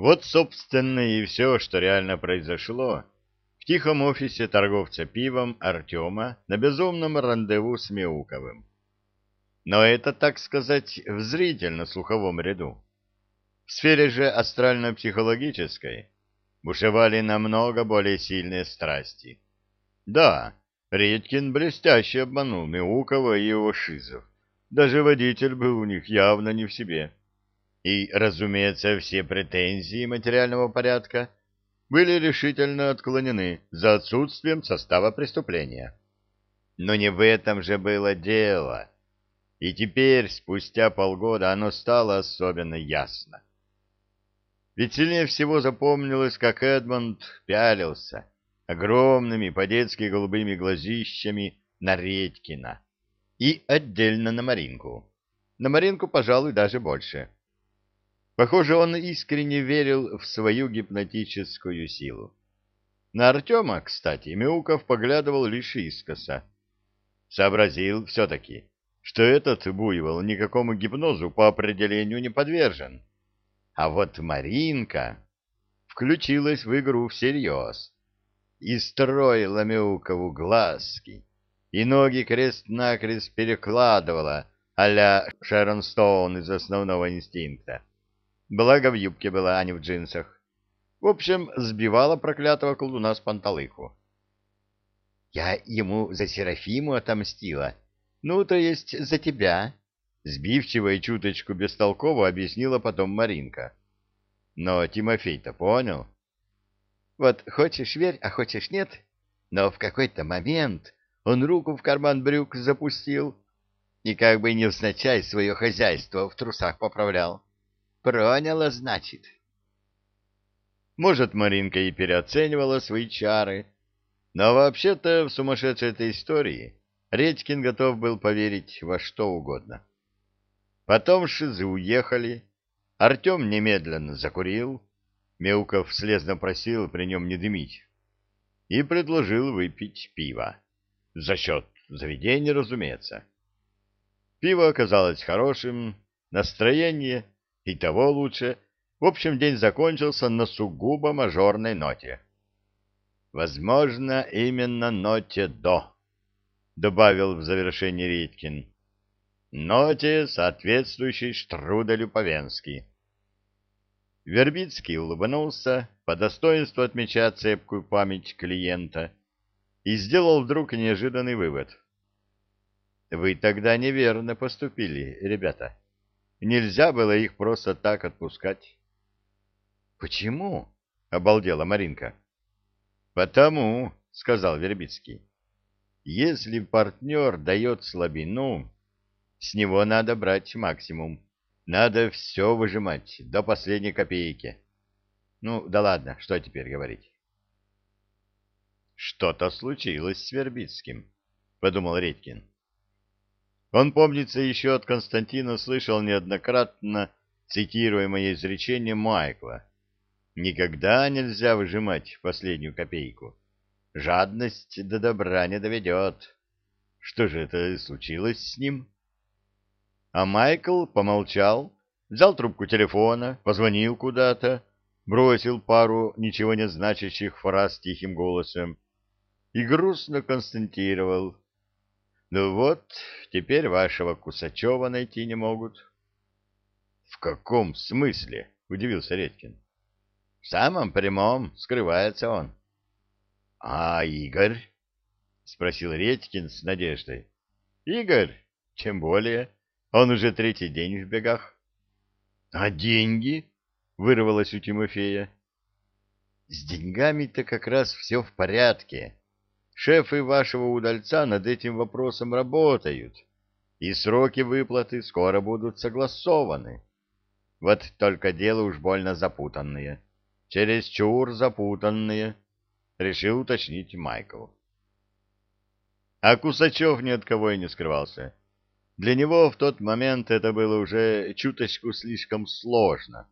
Вот, собственно, и все, что реально произошло в тихом офисе торговца пивом Артема на безумном рандеву с Мяуковым. Но это, так сказать, в зрительно-слуховом ряду. В сфере же астрально-психологической бушевали намного более сильные страсти. Да, Редькин блестяще обманул Мяукова и его шизов. Даже водитель был у них явно не в себе. И, разумеется, все претензии материального порядка были решительно отклонены за отсутствием состава преступления. Но не в этом же было дело. И теперь, спустя полгода, оно стало особенно ясно. Ведь сильнее всего запомнилось, как Эдмонд пялился огромными по-детски голубыми глазищами на Редькина и отдельно на Маринку. На Маринку, пожалуй, даже больше. Похоже, он искренне верил в свою гипнотическую силу. На Артема, кстати, Мяуков поглядывал лишь искоса. Сообразил все-таки, что этот буйвол никакому гипнозу по определению не подвержен. А вот Маринка включилась в игру всерьез и строила Мяукову глазки, и ноги крест-накрест перекладывала а-ля Шерон Стоун из основного инстинкта. Благо в юбке была, а не в джинсах. В общем, сбивала проклятого колдуна с панталыку. Я ему за Серафиму отомстила. Ну, то есть за тебя. Сбивчиво и чуточку бестолково объяснила потом Маринка. Но Тимофей-то понял. Вот хочешь верь, а хочешь нет. Но в какой-то момент он руку в карман брюк запустил и как бы невзначай свое хозяйство в трусах поправлял. Проняла, значит. Может, Маринка и переоценивала свои чары, но вообще-то в сумасшедшей этой истории Редькин готов был поверить во что угодно. Потом шизы уехали, Артем немедленно закурил, Мелков слезно просил при нем не дымить и предложил выпить пиво. За счет заведения, разумеется. Пиво оказалось хорошим, настроение и того лучше. В общем, день закончился на сугубо мажорной ноте. Возможно, именно ноте «до», — добавил в завершении Риткин. Ноте, соответствующей Штруделю Повенски. Вербицкий улыбнулся, по достоинству отмечая цепкую память клиента, и сделал вдруг неожиданный вывод. «Вы тогда неверно поступили, ребята». Нельзя было их просто так отпускать. — Почему? — обалдела Маринка. — Потому, — сказал Вербицкий, — если партнер дает слабину, с него надо брать максимум. Надо все выжимать до последней копейки. Ну, да ладно, что теперь говорить? Что-то случилось с Вербицким, — подумал Редькин. Он, помнится, еще от Константина слышал неоднократно цитируемое изречение Майкла. «Никогда нельзя выжимать последнюю копейку. Жадность до добра не доведет». Что же это случилось с ним? А Майкл помолчал, взял трубку телефона, позвонил куда-то, бросил пару ничего не значащих фраз тихим голосом и грустно констатировал — ну вот, теперь вашего Кусачева найти не могут. — В каком смысле? — удивился Редькин. — В самом прямом скрывается он. — А Игорь? — спросил Редькин с надеждой. — Игорь? Тем более. Он уже третий день в бегах. — А деньги? — вырвалось у Тимофея. — С деньгами-то как раз все в порядке. — Шефы вашего удальца над этим вопросом работают, и сроки выплаты скоро будут согласованы. Вот только дело уж больно запутанные. Чересчур запутанные, — решил уточнить Майкл. А Кусачев ни от кого и не скрывался. Для него в тот момент это было уже чуточку слишком сложно.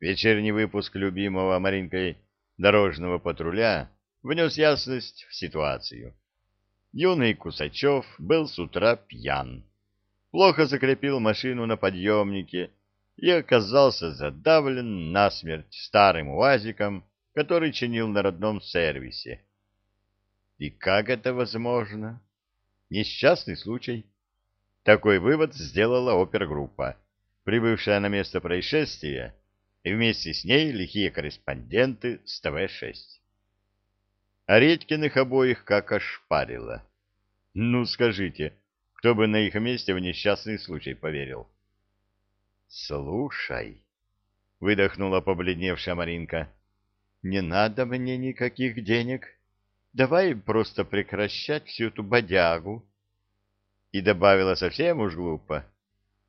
Вечерний выпуск любимого Маринкой дорожного патруля внес ясность в ситуацию. Юный Кусачев был с утра пьян. Плохо закрепил машину на подъемнике и оказался задавлен насмерть старым УАЗиком, который чинил на родном сервисе. И как это возможно? Несчастный случай. Такой вывод сделала опергруппа, прибывшая на место происшествия, и вместе с ней лихие корреспонденты с ТВ-6. А Редькиных обоих как ошпарило. Ну, скажите, кто бы на их месте в несчастный случай поверил? — Слушай, — выдохнула побледневшая Маринка, — не надо мне никаких денег. Давай просто прекращать всю эту бодягу. И добавила совсем уж глупо.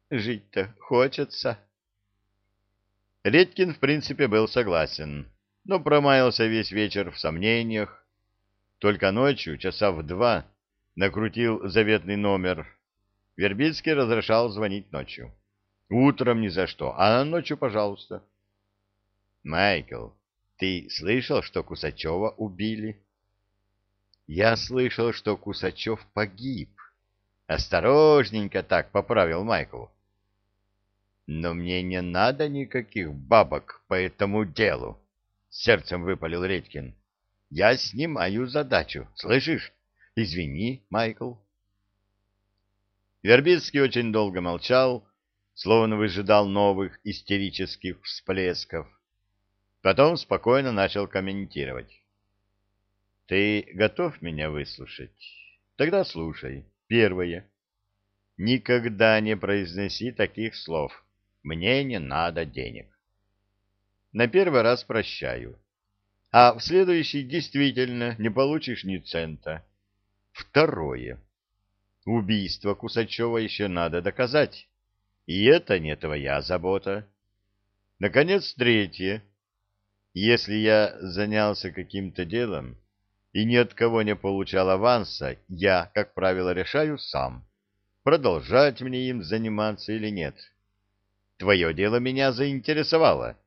Жить-то хочется. Редькин, в принципе, был согласен, но промаялся весь вечер в сомнениях. Только ночью, часа в два, накрутил заветный номер. Вербицкий разрешал звонить ночью. Утром ни за что, а ночью, пожалуйста. Майкл, ты слышал, что Кусачева убили? Я слышал, что Кусачев погиб. Осторожненько так поправил Майкл. Но мне не надо никаких бабок по этому делу, сердцем выпалил Редькин. Я снимаю задачу, слышишь? Извини, Майкл. Вербицкий очень долго молчал, словно выжидал новых истерических всплесков. Потом спокойно начал комментировать. Ты готов меня выслушать? Тогда слушай. Первое. Никогда не произноси таких слов. Мне не надо денег. На первый раз прощаю. А в следующий действительно не получишь ни цента. Второе. Убийство Кусачева еще надо доказать. И это не твоя забота. Наконец, третье. Если я занялся каким-то делом, и ни от кого не получал аванса, я, как правило, решаю сам, продолжать мне им заниматься или нет. Твое дело меня заинтересовало,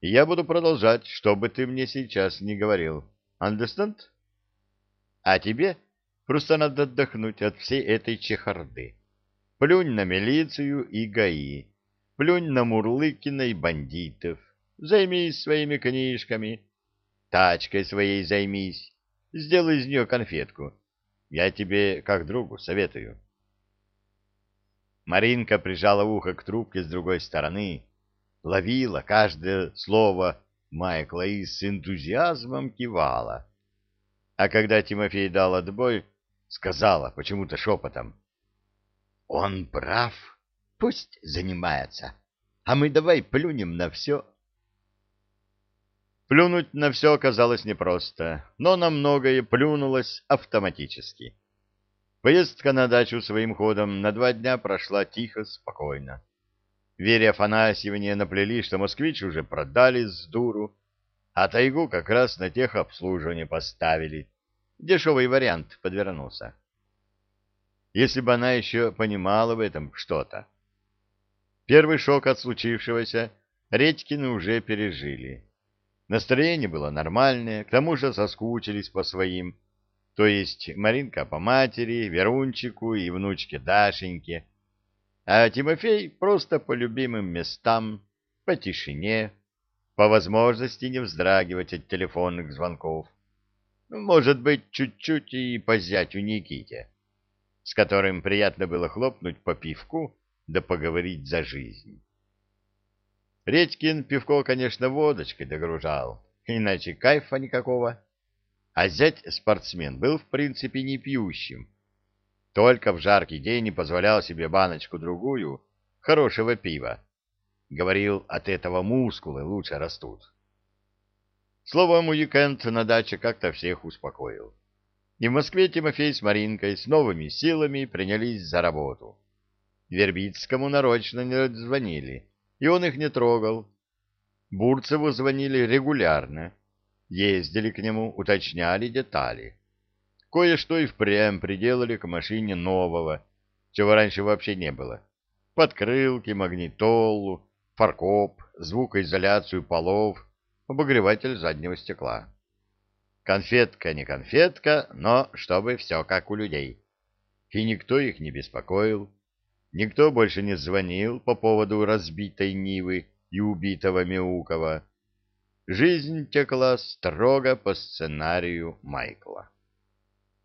я буду продолжать, что бы ты мне сейчас не говорил. Understand? А тебе просто надо отдохнуть от всей этой чехарды. Плюнь на милицию и ГАИ, плюнь на Мурлыкина и бандитов, займись своими книжками, тачкой своей займись, Сделай из нее конфетку. Я тебе, как другу, советую. Маринка прижала ухо к трубке с другой стороны, ловила каждое слово Майкла и с энтузиазмом кивала. А когда Тимофей дал отбой, сказала почему-то шепотом. — Он прав, пусть занимается, а мы давай плюнем на все. Плюнуть на все оказалось непросто, но на многое плюнулось автоматически. Поездка на дачу своим ходом на два дня прошла тихо, спокойно. Вере Афанасьевне наплели, что москвич уже продали с дуру, а тайгу как раз на техобслуживание поставили. Дешевый вариант подвернулся. Если бы она еще понимала в этом что-то. Первый шок от случившегося Редькины уже пережили. Настроение было нормальное, к тому же соскучились по своим, то есть Маринка по матери, Верунчику и внучке Дашеньке, а Тимофей просто по любимым местам, по тишине, по возможности не вздрагивать от телефонных звонков. Может быть, чуть-чуть и по зятю Никите, с которым приятно было хлопнуть по пивку да поговорить за жизнь. Редькин пивко, конечно, водочкой догружал, иначе кайфа никакого. А зять-спортсмен был, в принципе, не пьющим. Только в жаркий день не позволял себе баночку-другую хорошего пива. Говорил, от этого мускулы лучше растут. Словом, уикенд на даче как-то всех успокоил. И в Москве Тимофей с Маринкой с новыми силами принялись за работу. Вербицкому нарочно не звонили и он их не трогал. Бурцеву звонили регулярно, ездили к нему, уточняли детали. Кое-что и впрямь приделали к машине нового, чего раньше вообще не было. Подкрылки, магнитолу, фаркоп, звукоизоляцию полов, обогреватель заднего стекла. Конфетка не конфетка, но чтобы все как у людей. И никто их не беспокоил. Никто больше не звонил по поводу разбитой Нивы и убитого Мяукова. Жизнь текла строго по сценарию Майкла.